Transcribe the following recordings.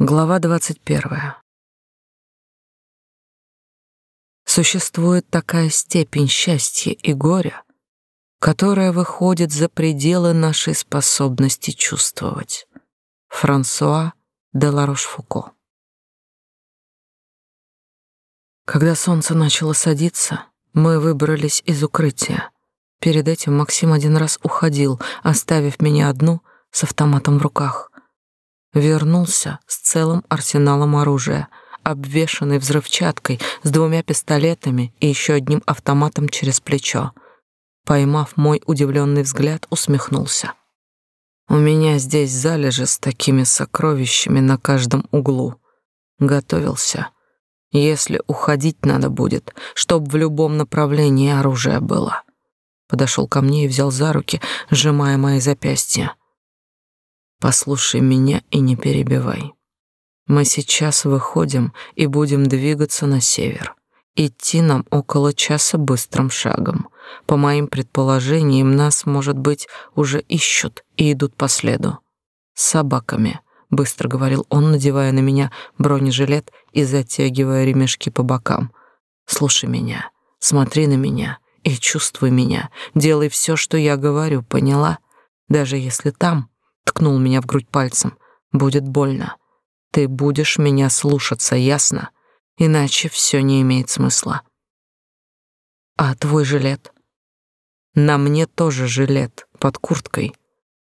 Глава двадцать первая. Существует такая степень счастья и горя, которая выходит за пределы нашей способности чувствовать. Франсуа де Ларош-Фуко. Когда солнце начало садиться, мы выбрались из укрытия. Перед этим Максим один раз уходил, оставив меня одну с автоматом в руках — вернулся с целым арсеналом оружия, обвешанный взрывчаткой, с двумя пистолетами и еще одним автоматом через плечо. Поймав мой удивленный взгляд, усмехнулся. У меня здесь залежи с такими сокровищами на каждом углу. Готовился. Если уходить надо будет, чтоб в любом направлении оружие было. Подошел ко мне и взял за руки, сжимая мои запястья. Послушай меня и не перебивай. Мы сейчас выходим и будем двигаться на север. Идти нам около часа быстрым шагом. По моим предположениям, нас, может быть, уже ищут и идут по следу. С собаками, быстро говорил он, надевая на меня бронежилет и затягивая ремешки по бокам. Слушай меня, смотри на меня и чувствуй меня. Делай все, что я говорю, поняла? Даже если там ткнул меня в грудь пальцем. Будет больно. Ты будешь меня слушаться, ясно? Иначе все не имеет смысла. А твой жилет? На мне тоже жилет под курткой.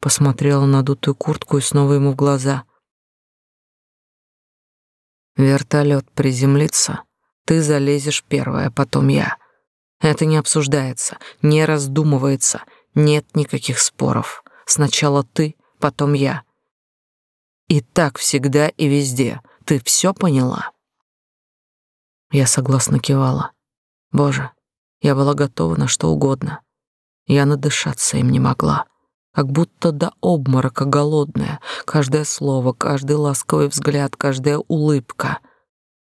Посмотрела на дутую куртку и снова ему в глаза. Вертолет приземлится, ты залезешь первая, потом я. Это не обсуждается, не раздумывается, нет никаких споров. Сначала ты, потом я. И так всегда и везде. Ты все поняла? Я согласно кивала. Боже, я была готова на что угодно. Я надышаться им не могла, как будто до обморока голодная. Каждое слово, каждый ласковый взгляд, каждая улыбка.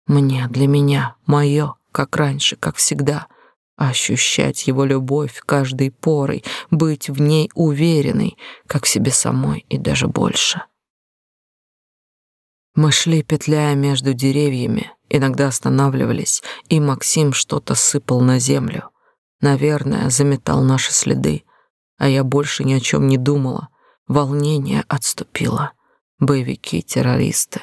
Мне, для меня, мое, как раньше, как всегда — ощущать его любовь каждой порой, быть в ней уверенной, как в себе самой и даже больше. Мы шли, петляя между деревьями, иногда останавливались, и Максим что-то сыпал на землю. Наверное, заметал наши следы, а я больше ни о чем не думала. Волнение отступило. Боевики, террористы.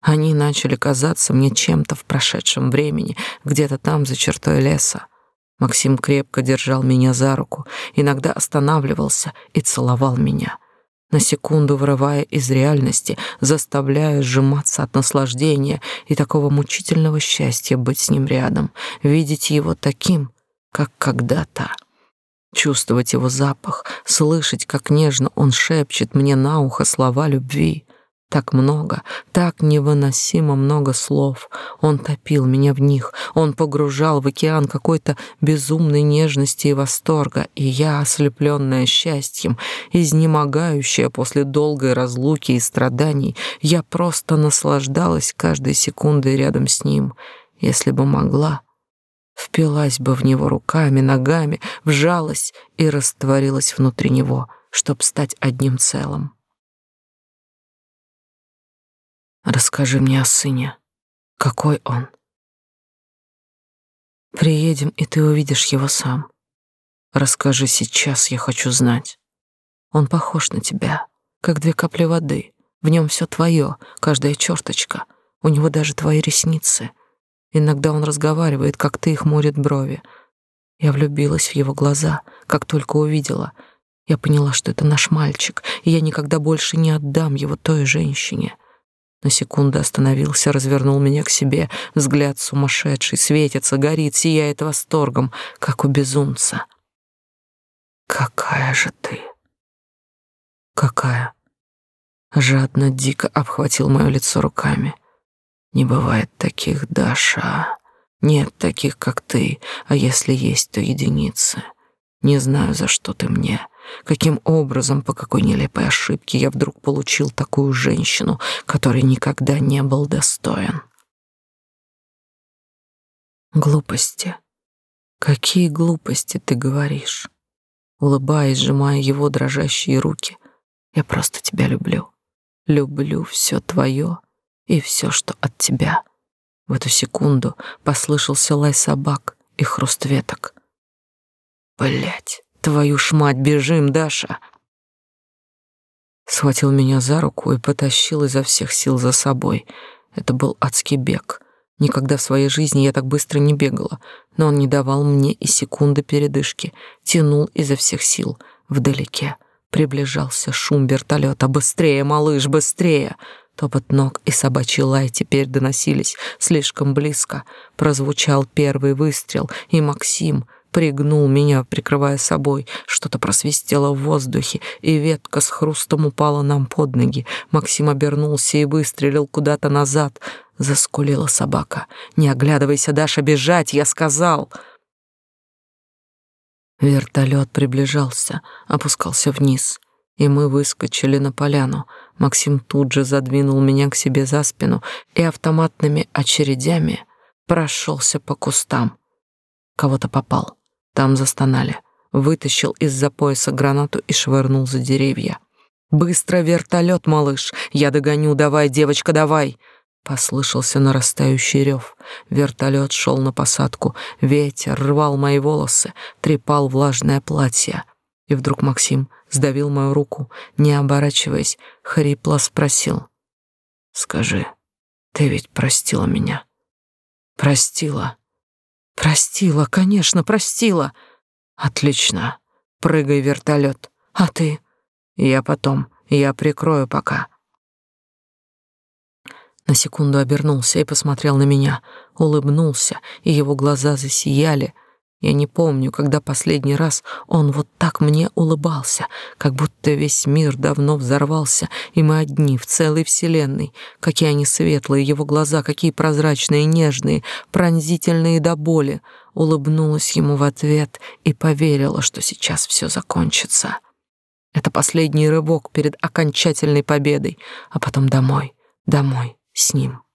Они начали казаться мне чем-то в прошедшем времени, где-то там за чертой леса. Максим крепко держал меня за руку, иногда останавливался и целовал меня, на секунду вырывая из реальности, заставляя сжиматься от наслаждения и такого мучительного счастья быть с ним рядом, видеть его таким, как когда-то. Чувствовать его запах, слышать, как нежно он шепчет мне на ухо слова любви. Так много, так невыносимо много слов. Он топил меня в них, он погружал в океан какой-то безумной нежности и восторга, и я, ослепленная счастьем, изнемогающая после долгой разлуки и страданий, я просто наслаждалась каждой секундой рядом с ним. Если бы могла, впилась бы в него руками, ногами, вжалась и растворилась внутри него, чтоб стать одним целым. Расскажи мне о сыне. Какой он? Приедем, и ты увидишь его сам. Расскажи сейчас, я хочу знать. Он похож на тебя, как две капли воды. В нем все твое, каждая черточка. У него даже твои ресницы. Иногда он разговаривает, как ты, хмурит брови. Я влюбилась в его глаза, как только увидела. Я поняла, что это наш мальчик, и я никогда больше не отдам его той женщине. На секунду остановился, развернул меня к себе. Взгляд сумасшедший, светится, горит, сияет восторгом, как у безумца. «Какая же ты!» «Какая?» Жадно, дико обхватил мое лицо руками. «Не бывает таких, Даша. Нет таких, как ты, а если есть, то единицы. Не знаю, за что ты мне. Каким образом, по какой нелепой ошибке я вдруг получил такую женщину, которой никогда не был достоин? Глупости. Какие глупости ты говоришь? Улыбаясь, сжимая его дрожащие руки. Я просто тебя люблю. Люблю все твое и все, что от тебя. В эту секунду послышался лай собак и хруст веток. Блять, твою ж мать, бежим, Даша! Схватил меня за руку и потащил изо всех сил за собой. Это был адский бег. Никогда в своей жизни я так быстро не бегала, но он не давал мне и секунды передышки, тянул изо всех сил. Вдалеке приближался шум вертолета. «Быстрее, малыш, быстрее!» Топот ног и собачий лай теперь доносились слишком близко. Прозвучал первый выстрел, и Максим пригнул меня, прикрывая собой. Что-то просвистело в воздухе, и ветка с хрустом упала нам под ноги. Максим обернулся и выстрелил куда-то назад. Заскулила собака. «Не оглядывайся, Даша, бежать!» — я сказал. Вертолет приближался, опускался вниз, и мы выскочили на поляну. Максим тут же задвинул меня к себе за спину и автоматными очередями прошелся по кустам. Кого-то попал. Там застонали. Вытащил из-за пояса гранату и швырнул за деревья. «Быстро вертолет, малыш! Я догоню, давай, девочка, давай!» Послышался нарастающий рев. Вертолет шел на посадку. Ветер рвал мои волосы, трепал влажное платье. И вдруг Максим сдавил мою руку, не оборачиваясь, хрипло спросил. «Скажи, ты ведь простила меня?» «Простила?» «Простила, конечно, простила!» «Отлично. Прыгай вертолет. А ты?» «Я потом. Я прикрою пока». На секунду обернулся и посмотрел на меня, улыбнулся, и его глаза засияли. Я не помню, когда последний раз он вот так мне улыбался, как будто весь мир давно взорвался, и мы одни в целой вселенной. Какие они светлые, его глаза, какие прозрачные, нежные, пронзительные до боли. Улыбнулась ему в ответ и поверила, что сейчас все закончится. Это последний рывок перед окончательной победой, а потом домой, домой с ним.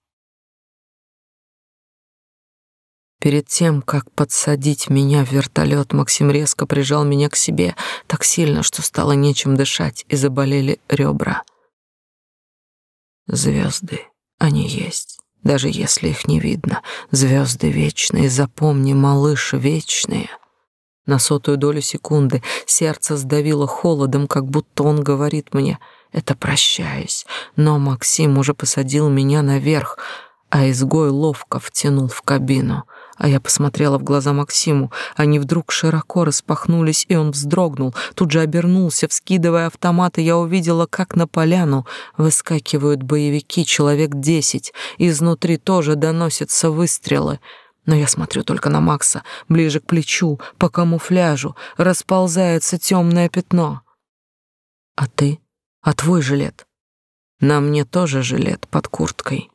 Перед тем, как подсадить меня в вертолет, Максим резко прижал меня к себе так сильно, что стало нечем дышать и заболели ребра. Звезды, они есть, даже если их не видно. Звезды вечные, запомни, малыш, вечные. На сотую долю секунды сердце сдавило холодом, как будто он говорит мне — это прощаясь, но Максим уже посадил меня наверх, а изгой ловко втянул в кабину. А я посмотрела в глаза Максиму. Они вдруг широко распахнулись, и он вздрогнул. Тут же обернулся, вскидывая автомат, и я увидела, как на поляну выскакивают боевики, человек десять. Изнутри тоже доносятся выстрелы. Но я смотрю только на Макса, ближе к плечу, по камуфляжу, расползается темное пятно. А ты? А твой жилет? На мне тоже жилет под курткой.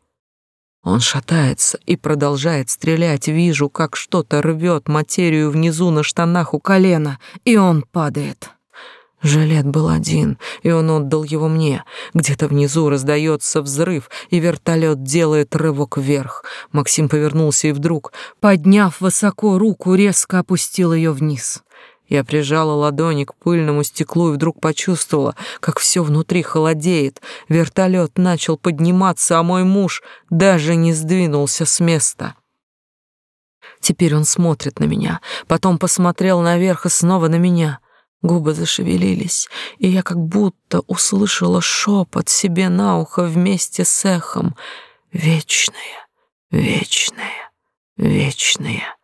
Он шатается и продолжает стрелять. Вижу, как что-то рвет материю внизу на штанах у колена, и он падает. Жилет был один, и он отдал его мне. Где-то внизу раздается взрыв, и вертолет делает рывок вверх. Максим повернулся и вдруг, подняв высоко руку, резко опустил ее вниз. Я прижала ладони к пыльному стеклу и вдруг почувствовала, как все внутри холодеет. Вертолет начал подниматься, а мой муж даже не сдвинулся с места. Теперь он смотрит на меня, потом посмотрел наверх и снова на меня. Губы зашевелились, и я как будто услышала шепот себе на ухо вместе с эхом. «Вечное, вечное, вечное».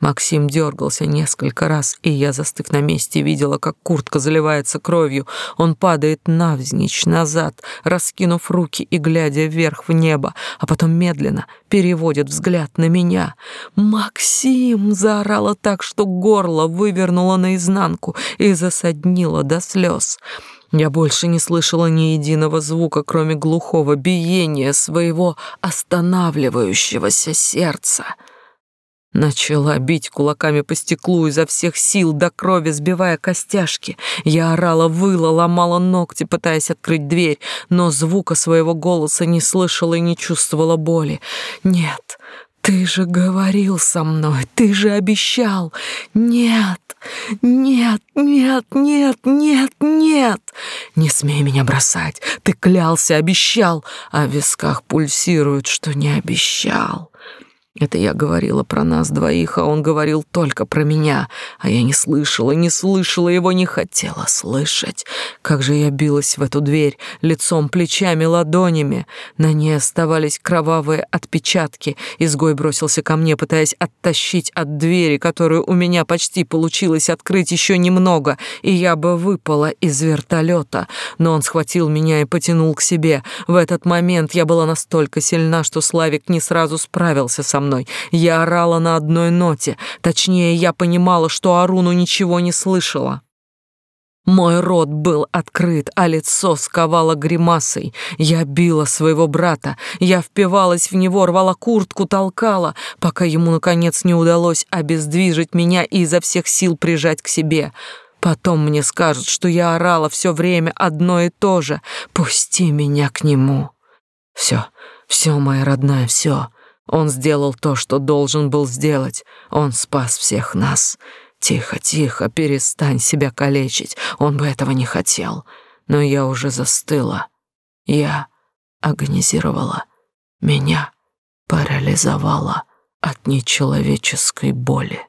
Максим дергался несколько раз, и я, застыв на месте, видела, как куртка заливается кровью. Он падает навзничь назад, раскинув руки и глядя вверх в небо, а потом медленно переводит взгляд на меня. «Максим!» — заорала так, что горло вывернуло наизнанку и засаднило до слез. Я больше не слышала ни единого звука, кроме глухого биения своего останавливающегося сердца. Начала бить кулаками по стеклу изо всех сил до крови, сбивая костяшки. Я орала, выла, ломала ногти, пытаясь открыть дверь, но звука своего голоса не слышала и не чувствовала боли. «Нет, ты же говорил со мной, ты же обещал. Нет, нет, нет, нет, нет, нет. Не смей меня бросать. Ты клялся, обещал, а в висках пульсирует, что не обещал. Это я говорила про нас двоих, а он говорил только про меня, а я не слышала, не слышала его, не хотела слышать. Как же я билась в эту дверь, лицом, плечами, ладонями. На ней оставались кровавые отпечатки. Изгой бросился ко мне, пытаясь оттащить от двери, которую у меня почти получилось открыть еще немного, и я бы выпала из вертолета. Но он схватил меня и потянул к себе. В этот момент я была настолько сильна, что Славик не сразу справился мной. Я орала на одной ноте. Точнее, я понимала, что Аруну ничего не слышала. Мой рот был открыт, а лицо сковало гримасой. Я била своего брата, я впивалась в него, рвала куртку, толкала, пока ему, наконец, не удалось обездвижить меня и изо всех сил прижать к себе. Потом мне скажут, что я орала все время одно и то же. Пусти меня к нему. Все, все, моя родная, все. Он сделал то, что должен был сделать. Он спас всех нас. Тихо, тихо, перестань себя калечить. Он бы этого не хотел. Но я уже застыла. Я агонизировала. Меня парализовала от нечеловеческой боли.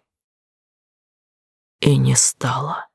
И не стало.